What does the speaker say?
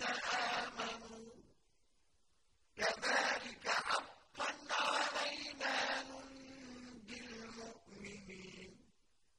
سَآءَ